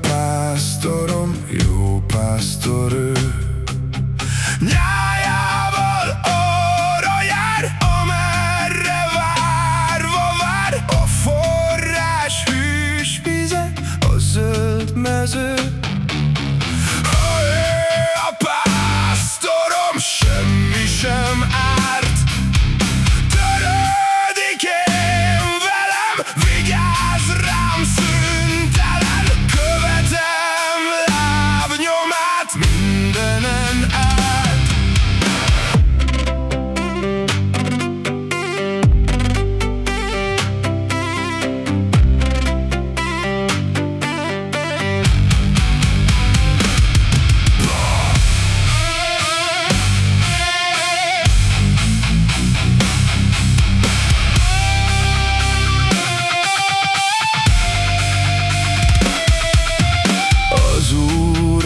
pásztorom, jó pásztor ő.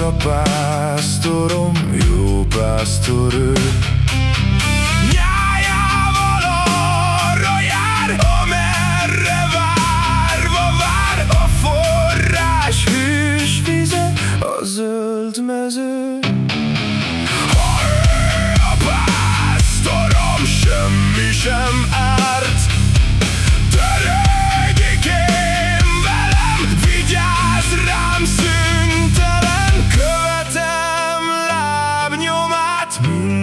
a pásztorom, jó pásztor ő. Nyájával arra jár, amerre várva vár a forrás hűs vize, a zöld mező. It's me.